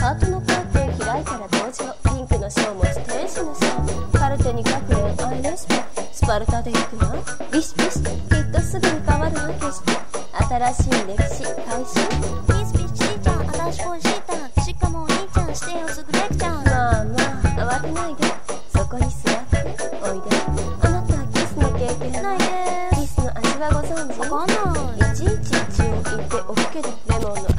ハートのカーテン開いたら登場ピンクのショーもス天使のショーカルテに書くよアイレスペスパルタで行くわビシビシきっとすぐに変わるわ景色新しい歴史開始ビシビシしーちゃん私恋したしかもお兄ちゃんしてよすぐできちゃうまあまあ慌てないでそこに座っておいであなたはキスの経験ないですキスの味はご存知わかんないいちいち一応言っておくけどレモンの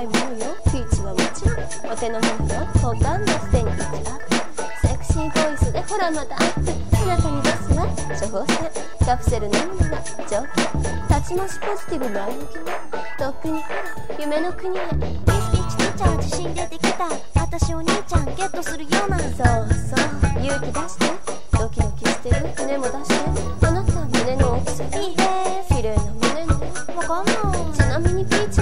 理も弱いものよピーチはもちろんお手の物よほとんどすでに1アップセクシーボイスでほらまたアップあなたに出すわ。処方箋カプセル飲むなら条件。たちましポジティブ前向きにとっくにほら夢の国へ。ミスピッチティーチャー自信出てきた。私お兄ちゃんゲットするようなそうそう。勇気出して。ドキドキしてる。胸も出して。あなた胸の大きさ。がいいです。綺麗な胸ねわかんない。ちなみにピーチ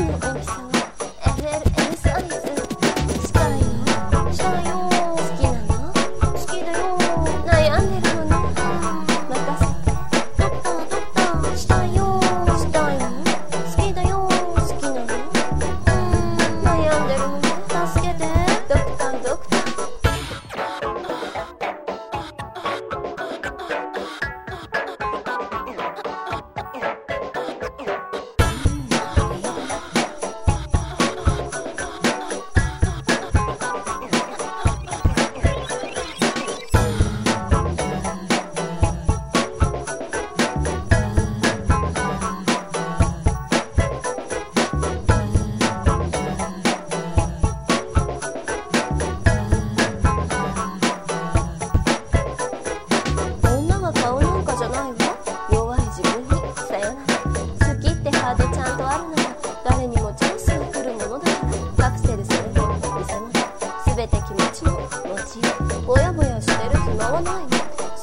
ちの持ちよぼやぼやしてる暇はないの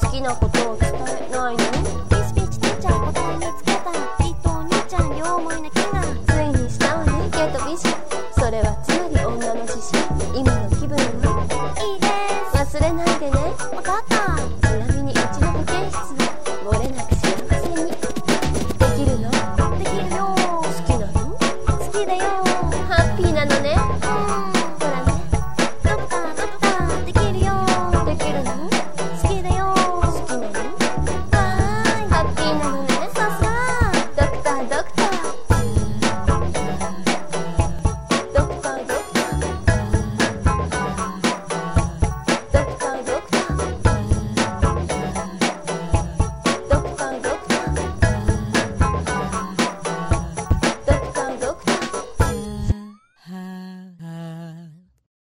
好きなことを伝えないのピスピーチティーチャー答え見つけたきっとお兄ちゃん。に思いな気がついにしたわねゲートビジョンそれはつまり女の自信今の気分はいいです忘れないでね